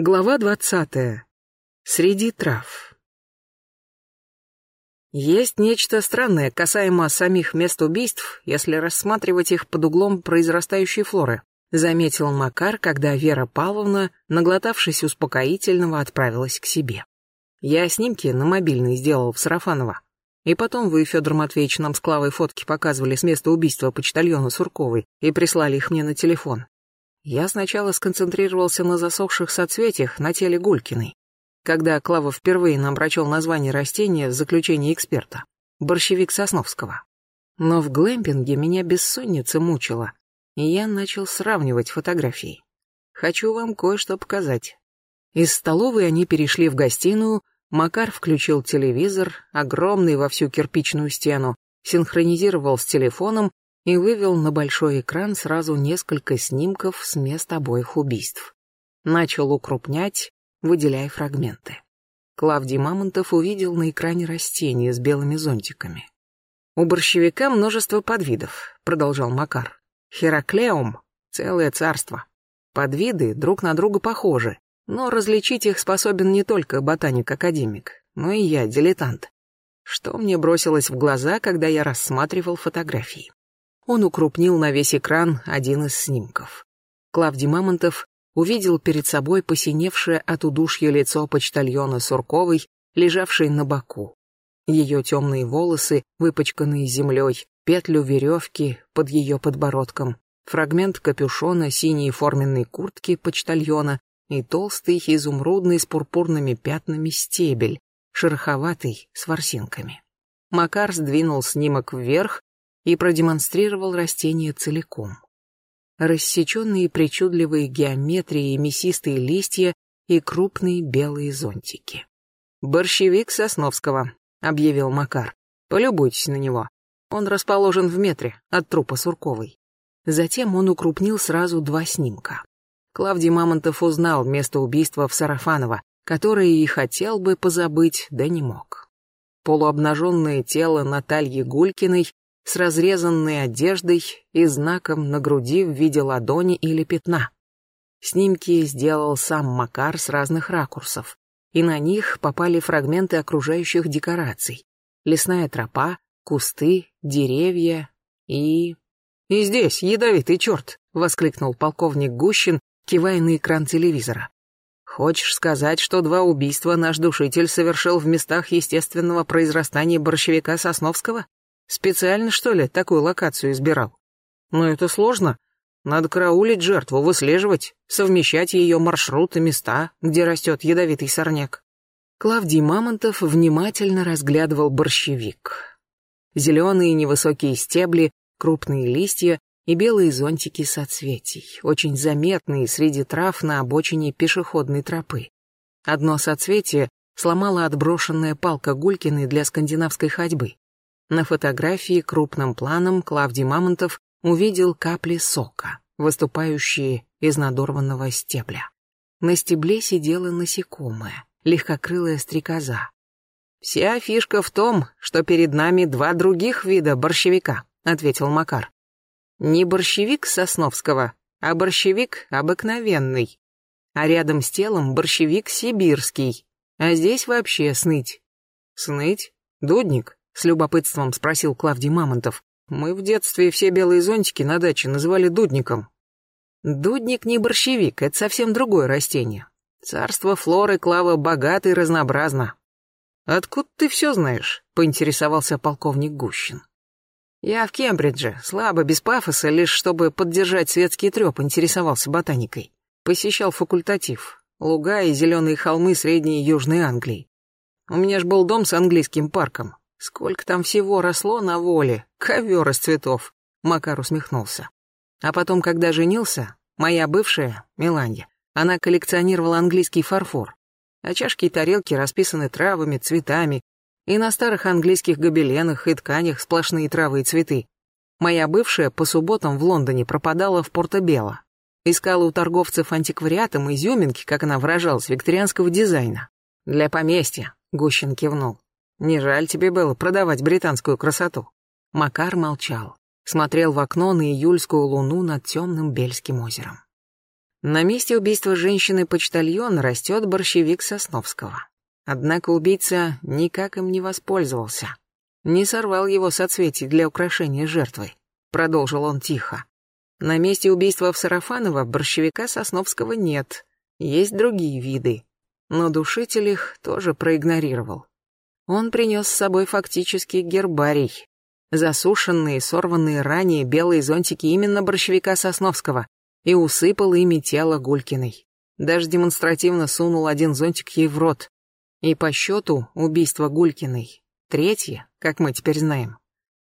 Глава двадцатая. Среди трав. Есть нечто странное касаемо самих мест убийств, если рассматривать их под углом произрастающей флоры, заметил Макар, когда Вера Павловна, наглотавшись успокоительного, отправилась к себе. Я снимки на мобильный сделал в Сарафаново. И потом вы, Федор Матвеевич, нам с Клавой фотки показывали с места убийства почтальона Сурковой и прислали их мне на телефон. Я сначала сконцентрировался на засохших соцветиях на теле Гулькиной, когда Клава впервые нам прочел название растения в заключении эксперта — борщевик Сосновского. Но в глэмпинге меня бессонница мучила, и я начал сравнивать фотографии. Хочу вам кое-что показать. Из столовой они перешли в гостиную, Макар включил телевизор, огромный во всю кирпичную стену, синхронизировал с телефоном и вывел на большой экран сразу несколько снимков с мест обоих убийств. Начал укрупнять, выделяя фрагменты. Клавдий Мамонтов увидел на экране растения с белыми зонтиками. «У борщевика множество подвидов», — продолжал Макар. «Хераклеум — целое царство. Подвиды друг на друга похожи, но различить их способен не только ботаник-академик, но и я, дилетант. Что мне бросилось в глаза, когда я рассматривал фотографии? Он укрупнил на весь экран один из снимков. Клавдий Мамонтов увидел перед собой посиневшее от удушья лицо почтальона Сурковой, лежавшей на боку. Ее темные волосы, выпачканные землей, петлю веревки под ее подбородком, фрагмент капюшона синей форменной куртки почтальона и толстый изумрудный с пурпурными пятнами стебель, шероховатый, с ворсинками. Макар сдвинул снимок вверх, и продемонстрировал растение целиком. Рассеченные причудливые геометрии мясистые листья и крупные белые зонтики. «Борщевик Сосновского», — объявил Макар. «Полюбуйтесь на него. Он расположен в метре от трупа Сурковой». Затем он укрупнил сразу два снимка. Клавдий Мамонтов узнал место убийства в Сарафаново, которое и хотел бы позабыть, да не мог. Полуобнаженное тело Натальи Гулькиной с разрезанной одеждой и знаком на груди в виде ладони или пятна. Снимки сделал сам Макар с разных ракурсов, и на них попали фрагменты окружающих декораций. Лесная тропа, кусты, деревья и... «И здесь ядовитый черт!» — воскликнул полковник Гущин, кивая на экран телевизора. «Хочешь сказать, что два убийства наш душитель совершил в местах естественного произрастания борщевика Сосновского?» Специально, что ли, такую локацию избирал? Но это сложно. Надо караулить жертву, выслеживать, совмещать ее маршрут и места, где растет ядовитый сорняк. Клавдий Мамонтов внимательно разглядывал борщевик. Зеленые невысокие стебли, крупные листья и белые зонтики соцветий, очень заметные среди трав на обочине пешеходной тропы. Одно соцветие сломала отброшенная палка Гулькиной для скандинавской ходьбы. На фотографии крупным планом Клавдий Мамонтов увидел капли сока, выступающие из надорванного стебля. На стебле сидела насекомое, легкокрылая стрекоза. «Вся фишка в том, что перед нами два других вида борщевика», — ответил Макар. «Не борщевик Сосновского, а борщевик обыкновенный. А рядом с телом борщевик сибирский. А здесь вообще сныть». «Сныть? Дудник?» С любопытством спросил Клавдий Мамонтов. Мы в детстве все белые зонтики на даче называли дудником. Дудник не борщевик, это совсем другое растение. Царство флоры, Клава, богато и разнообразно. Откуда ты все знаешь? Поинтересовался полковник Гущин. Я в Кембридже, слабо, без пафоса, лишь чтобы поддержать светский треп, интересовался ботаникой. Посещал факультатив. Луга и зеленые холмы Средней и Южной Англии. У меня ж был дом с английским парком. Сколько там всего росло на воле, ковер из цветов. Макар усмехнулся. А потом, когда женился, моя бывшая, Меланья, она коллекционировала английский фарфор. А чашки и тарелки расписаны травами, цветами, и на старых английских гобеленах и тканях сплошные травы и цветы. Моя бывшая по субботам в Лондоне пропадала в Порто-Бело. Искала у торговцев антиквариатом изюминки, как она выражалась, викторианского дизайна. «Для поместья», — Гущин кивнул. Не жаль тебе было продавать британскую красоту?» Макар молчал, смотрел в окно на июльскую луну над темным Бельским озером. На месте убийства женщины-почтальона растет борщевик Сосновского. Однако убийца никак им не воспользовался. Не сорвал его соцветий для украшения жертвы. Продолжил он тихо. На месте убийства в Сарафаново борщевика Сосновского нет. Есть другие виды. Но душитель их тоже проигнорировал. Он принес с собой фактически гербарий. Засушенные, сорванные ранее белые зонтики именно борщевика Сосновского, и усыпал ими тело Гулькиной. Даже демонстративно сунул один зонтик ей в рот. И по счету убийство Гулькиной. Третье, как мы теперь знаем.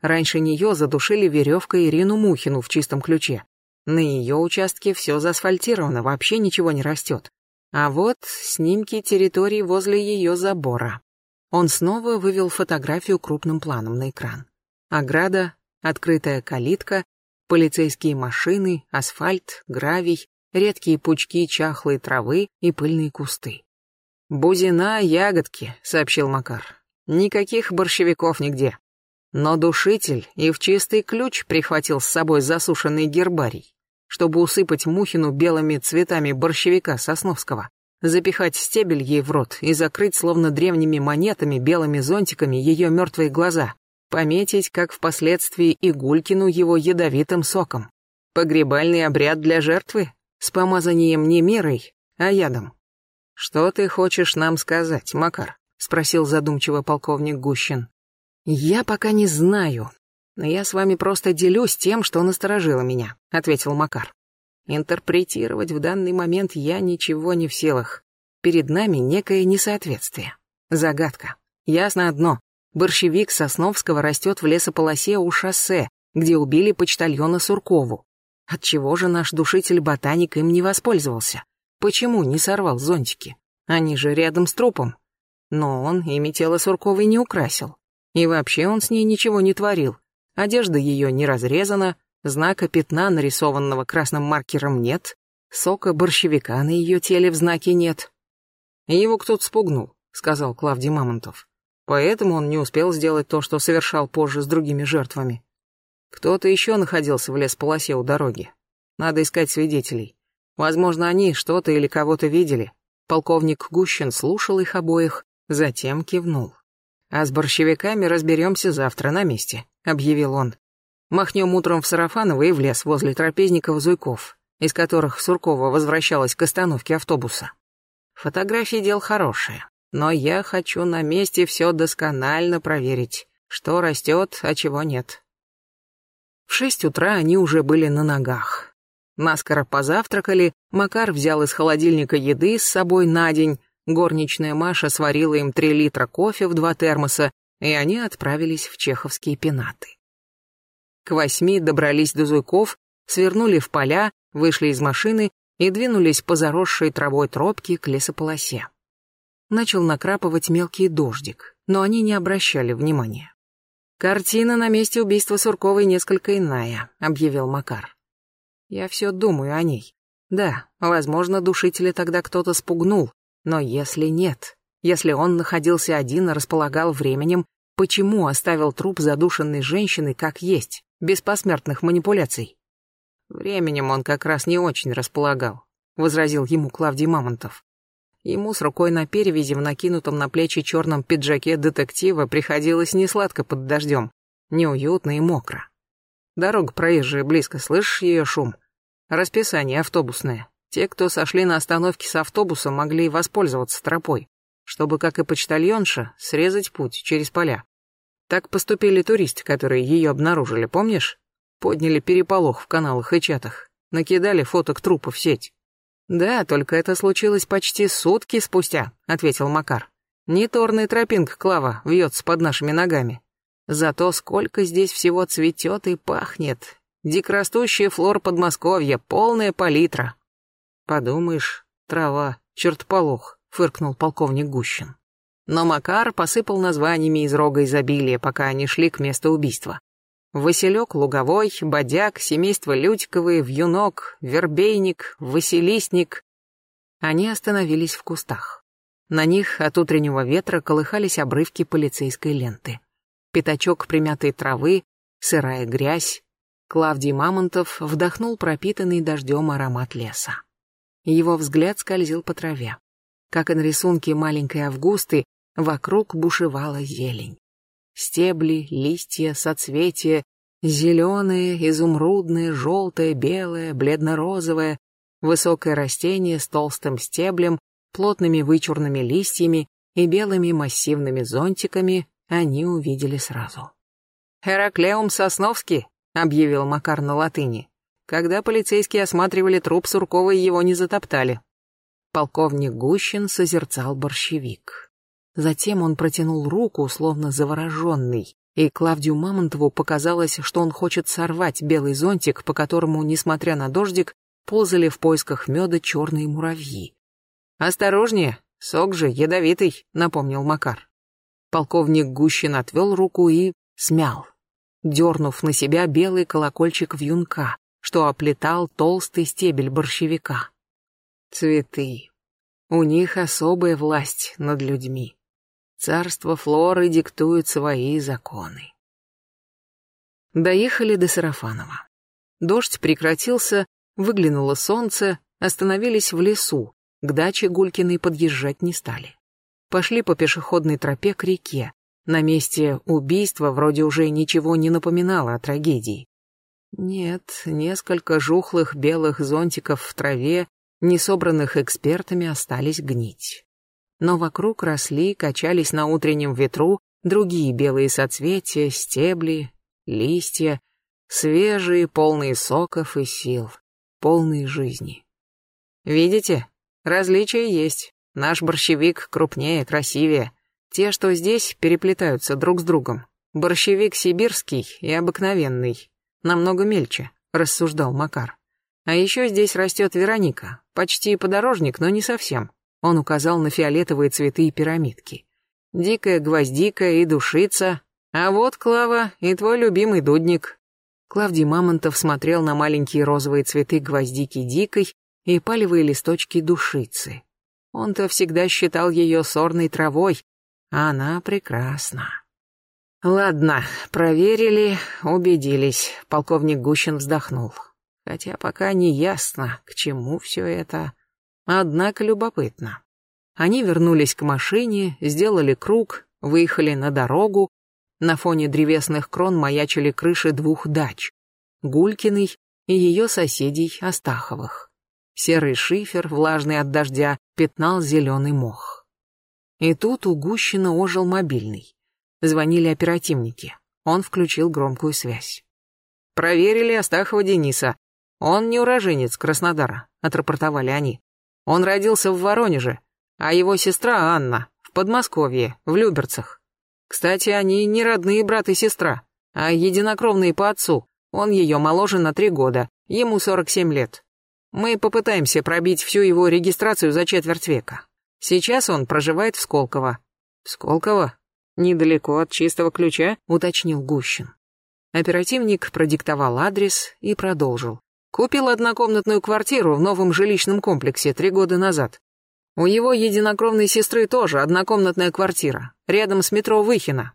Раньше нее задушили веревкой Ирину Мухину в чистом ключе. На ее участке все заасфальтировано, вообще ничего не растет. А вот снимки территории возле ее забора. Он снова вывел фотографию крупным планом на экран. Ограда, открытая калитка, полицейские машины, асфальт, гравий, редкие пучки чахлой травы и пыльные кусты. «Бузина, ягодки», — сообщил Макар. «Никаких борщевиков нигде. Но душитель и в чистый ключ прихватил с собой засушенный гербарий, чтобы усыпать Мухину белыми цветами борщевика Сосновского, запихать стебель ей в рот и закрыть словно древними монетами белыми зонтиками ее мертвые глаза, пометить, как впоследствии и Гулькину его ядовитым соком. Погребальный обряд для жертвы с помазанием не мерой, а ядом. «Что ты хочешь нам сказать, Макар?» — спросил задумчиво полковник Гущин. «Я пока не знаю, но я с вами просто делюсь тем, что насторожило меня», — ответил Макар. «Интерпретировать в данный момент я ничего не в силах. Перед нами некое несоответствие. Загадка. Ясно одно. Борщевик Сосновского растет в лесополосе у шоссе, где убили почтальона Суркову. Отчего же наш душитель-ботаник им не воспользовался? Почему не сорвал зонтики? Они же рядом с трупом. Но он ими тело Сурковой не украсил. И вообще он с ней ничего не творил. Одежда ее не разрезана, знака пятна, нарисованного красным маркером, нет, сока борщевика на ее теле в знаке нет. Его кто-то спугнул, сказал Клавдий Мамонтов. Поэтому он не успел сделать то, что совершал позже с другими жертвами. Кто-то еще находился в лесполосе у дороги. Надо искать свидетелей. Возможно, они что-то или кого-то видели. Полковник Гущин слушал их обоих, затем кивнул. «А с борщевиками разберемся завтра на месте», — объявил он. «Махнем утром в Сарафаново и в лес возле трапезников-зуйков, из которых Суркова возвращалась к остановке автобуса. Фотографии дел хорошие, но я хочу на месте все досконально проверить, что растет, а чего нет. В шесть утра они уже были на ногах. Наскоро позавтракали, Макар взял из холодильника еды с собой на день, горничная Маша сварила им три литра кофе в два термоса, и они отправились в чеховские пенаты. К восьми добрались до Зуйков, свернули в поля, вышли из машины и двинулись по заросшей травой тропке к лесополосе начал накрапывать мелкий дождик, но они не обращали внимания. «Картина на месте убийства Сурковой несколько иная», — объявил Макар. «Я все думаю о ней. Да, возможно, душителя тогда кто-то спугнул, но если нет, если он находился один и располагал временем, почему оставил труп задушенной женщины как есть, без посмертных манипуляций?» «Временем он как раз не очень располагал», — возразил ему Клавдий Мамонтов. Ему с рукой на перевязи в накинутом на плечи черном пиджаке детектива приходилось несладко под дождем, неуютно и мокро. Дорога проезжая близко, слышишь ее шум? Расписание автобусное. Те, кто сошли на остановке с автобуса, могли воспользоваться тропой, чтобы, как и почтальонша, срезать путь через поля. Так поступили туристы, которые ее обнаружили, помнишь? Подняли переполох в каналах и чатах, накидали фоток трупа в сеть. «Да, только это случилось почти сутки спустя», — ответил Макар. «Не торная тропинка, Клава, вьется под нашими ногами. Зато сколько здесь всего цветет и пахнет. Дикорастущая флора Подмосковья, полная палитра». «Подумаешь, трава, чертополох», — фыркнул полковник Гущин. Но Макар посыпал названиями из рога изобилия, пока они шли к месту убийства. Василек Луговой, Бодяк, семейство Лютиковы, Вьюнок, Вербейник, Василисник. Они остановились в кустах. На них от утреннего ветра колыхались обрывки полицейской ленты. Пятачок примятой травы, сырая грязь. Клавдий Мамонтов вдохнул пропитанный дождем аромат леса. Его взгляд скользил по траве. Как и на рисунке маленькой Августы, вокруг бушевала зелень. Стебли, листья, соцветия, зеленые, изумрудные, желтое, белое, бледно-розовое, высокое растение с толстым стеблем, плотными вычурными листьями и белыми массивными зонтиками они увидели сразу. «Хераклеум Сосновский», — объявил Макар на латыни. Когда полицейские осматривали труп Суркова, его не затоптали. Полковник Гущин созерцал борщевик. Затем он протянул руку, словно завороженный, и Клавдию Мамонтову показалось, что он хочет сорвать белый зонтик, по которому, несмотря на дождик, ползали в поисках меда черные муравьи. «Осторожнее, сок же ядовитый», — напомнил Макар. Полковник Гущин отвел руку и смял, дернув на себя белый колокольчик вьюнка, что оплетал толстый стебель борщевика. Цветы. У них особая власть над людьми. Царство Флоры диктует свои законы. Доехали до Сарафанова. Дождь прекратился, выглянуло солнце, остановились в лесу, к даче Гулькиной подъезжать не стали. Пошли по пешеходной тропе к реке. На месте убийства вроде уже ничего не напоминало о трагедии. Нет, несколько жухлых белых зонтиков в траве, не собранных экспертами, остались гнить но вокруг росли, качались на утреннем ветру другие белые соцветия, стебли, листья, свежие, полные соков и сил, полные жизни. Видите, различия есть. Наш борщевик крупнее, красивее. Те, что здесь, переплетаются друг с другом. Борщевик сибирский и обыкновенный, намного мельче, рассуждал Макар. А еще здесь растет Вероника, почти подорожник, но не совсем. Он указал на фиолетовые цветы и пирамидки. Дикая гвоздика и душица. А вот, Клава, и твой любимый дудник. Клавдий Мамонтов смотрел на маленькие розовые цветы гвоздики дикой и палевые листочки душицы. Он-то всегда считал ее сорной травой, а она прекрасна. Ладно, проверили, убедились. Полковник Гущин вздохнул. Хотя пока не ясно, к чему все это. Однако любопытно. Они вернулись к машине, сделали круг, выехали на дорогу. На фоне древесных крон маячили крыши двух дач. Гулькиной и ее соседей Астаховых. Серый шифер, влажный от дождя, пятнал зеленый мох. И тут у Гущина ожил мобильный. Звонили оперативники. Он включил громкую связь. «Проверили Астахова Дениса. Он не уроженец Краснодара», — отрапортовали они. Он родился в Воронеже, а его сестра Анна в Подмосковье, в Люберцах. Кстати, они не родные брат и сестра, а единокровные по отцу. Он ее моложе на три года, ему 47 лет. Мы попытаемся пробить всю его регистрацию за четверть века. Сейчас он проживает в Сколково. В Сколково? Недалеко от чистого ключа, уточнил Гущин. Оперативник продиктовал адрес и продолжил. Купил однокомнатную квартиру в новом жилищном комплексе три года назад. У его единокровной сестры тоже однокомнатная квартира, рядом с метро Выхино.